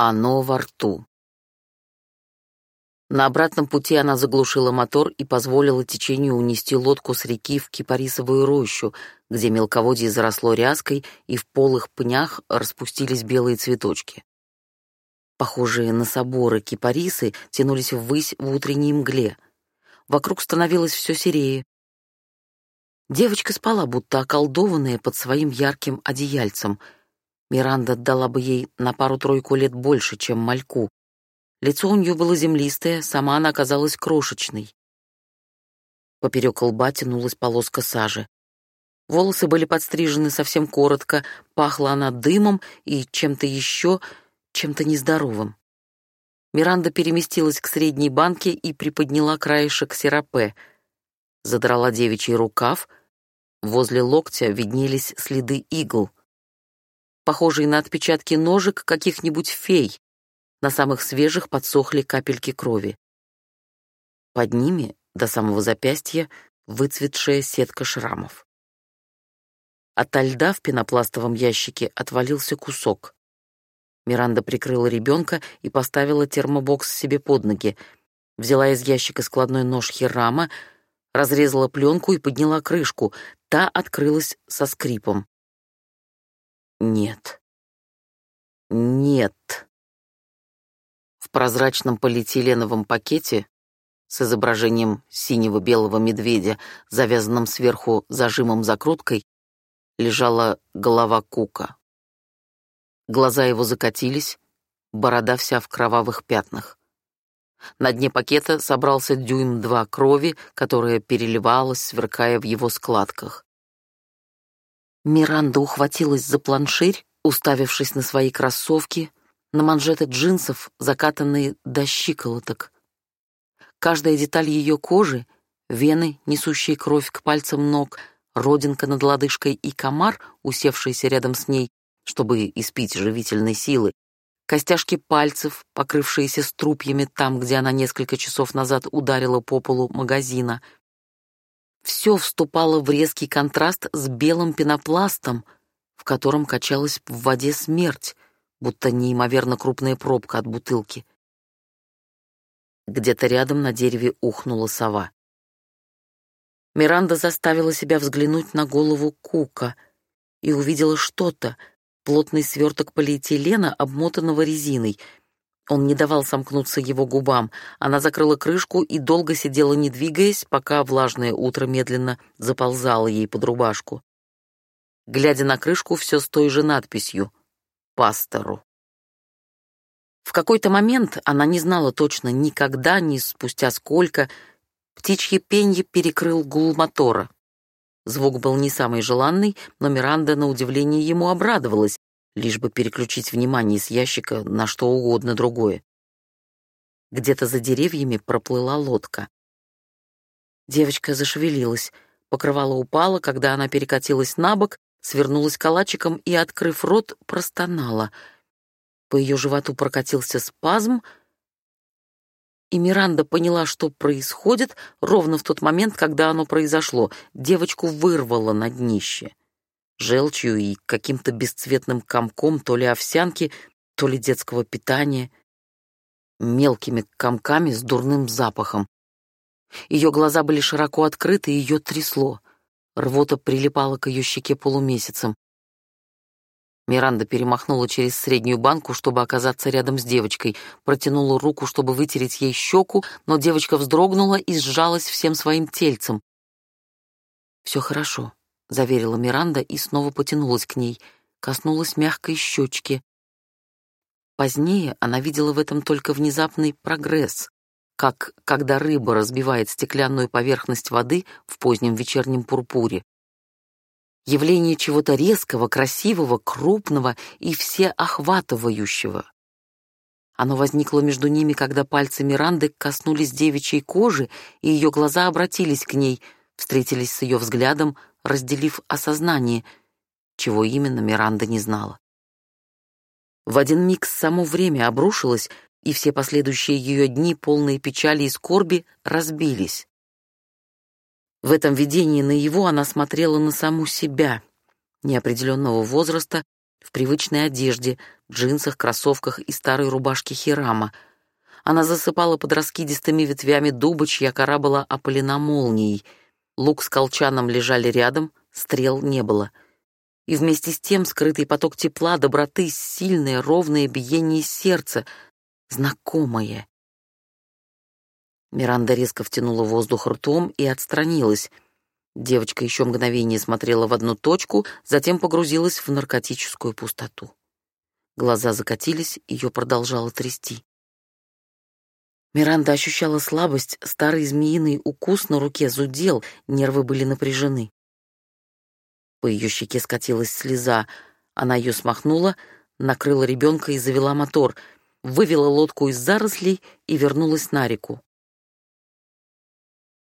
Оно во рту. На обратном пути она заглушила мотор и позволила течению унести лодку с реки в кипарисовую рощу, где мелководье заросло ряской и в полых пнях распустились белые цветочки. Похожие на соборы кипарисы тянулись ввысь в утренней мгле. Вокруг становилось все серее. Девочка спала, будто околдованная под своим ярким одеяльцем — Миранда дала бы ей на пару-тройку лет больше, чем Мальку. Лицо у нее было землистое, сама она оказалась крошечной. Поперек лба тянулась полоска сажи. Волосы были подстрижены совсем коротко, пахла она дымом и чем-то еще, чем-то нездоровым. Миранда переместилась к средней банке и приподняла краешек серапе. Задрала девичий рукав. Возле локтя виднелись следы игл похожие на отпечатки ножек каких-нибудь фей. На самых свежих подсохли капельки крови. Под ними, до самого запястья, выцветшая сетка шрамов. От льда в пенопластовом ящике отвалился кусок. Миранда прикрыла ребенка и поставила термобокс себе под ноги, взяла из ящика складной нож Хирама, разрезала пленку и подняла крышку. Та открылась со скрипом. Нет. Нет. В прозрачном полиэтиленовом пакете с изображением синего-белого медведя, завязанным сверху зажимом-закруткой, лежала голова Кука. Глаза его закатились, борода вся в кровавых пятнах. На дне пакета собрался дюйм два крови, которая переливалась, сверкая в его складках. Миранда ухватилась за планширь, уставившись на свои кроссовки, на манжеты джинсов, закатанные до щиколоток. Каждая деталь ее кожи, вены, несущие кровь к пальцам ног, родинка над лодыжкой и комар, усевшийся рядом с ней, чтобы испить живительной силы, костяшки пальцев, покрывшиеся струпьями там, где она несколько часов назад ударила по полу магазина — все вступало в резкий контраст с белым пенопластом, в котором качалась в воде смерть, будто неимоверно крупная пробка от бутылки. Где-то рядом на дереве ухнула сова. Миранда заставила себя взглянуть на голову Кука и увидела что-то, плотный сверток полиэтилена, обмотанного резиной — он не давал сомкнуться его губам. Она закрыла крышку и долго сидела, не двигаясь, пока влажное утро медленно заползало ей под рубашку. Глядя на крышку, все с той же надписью «Пастору». В какой-то момент, она не знала точно никогда, ни спустя сколько, птичье пенье перекрыл гул мотора. Звук был не самый желанный, но Миранда, на удивление, ему обрадовалась, лишь бы переключить внимание с ящика на что угодно другое. Где-то за деревьями проплыла лодка. Девочка зашевелилась, покрывало упало, когда она перекатилась на бок, свернулась калачиком и, открыв рот, простонала. По ее животу прокатился спазм, и Миранда поняла, что происходит ровно в тот момент, когда оно произошло. Девочку вырвало на днище желчью и каким-то бесцветным комком то ли овсянки, то ли детского питания, мелкими комками с дурным запахом. Ее глаза были широко открыты, и ее трясло. Рвота прилипала к ее щеке полумесяцем. Миранда перемахнула через среднюю банку, чтобы оказаться рядом с девочкой, протянула руку, чтобы вытереть ей щеку, но девочка вздрогнула и сжалась всем своим тельцем. «Все хорошо», — заверила Миранда и снова потянулась к ней, коснулась мягкой щечки. Позднее она видела в этом только внезапный прогресс, как когда рыба разбивает стеклянную поверхность воды в позднем вечернем пурпуре. Явление чего-то резкого, красивого, крупного и всеохватывающего. Оно возникло между ними, когда пальцы Миранды коснулись девичьей кожи, и ее глаза обратились к ней, встретились с ее взглядом, разделив осознание, чего именно Миранда не знала. В один миг само время обрушилось, и все последующие ее дни, полные печали и скорби, разбились. В этом видении наяву она смотрела на саму себя, неопределенного возраста, в привычной одежде, джинсах, кроссовках и старой рубашке Хирама. Она засыпала под раскидистыми ветвями дуба, чья кора была опалена молнией. Лук с колчаном лежали рядом, стрел не было. И вместе с тем скрытый поток тепла, доброты, сильное, ровное биение сердца, знакомое. Миранда резко втянула воздух ртом и отстранилась. Девочка еще мгновение смотрела в одну точку, затем погрузилась в наркотическую пустоту. Глаза закатились, ее продолжало трясти. Миранда ощущала слабость, старый змеиный укус на руке зудел, нервы были напряжены. По ее щеке скатилась слеза. Она ее смахнула, накрыла ребенка и завела мотор, вывела лодку из зарослей и вернулась на реку.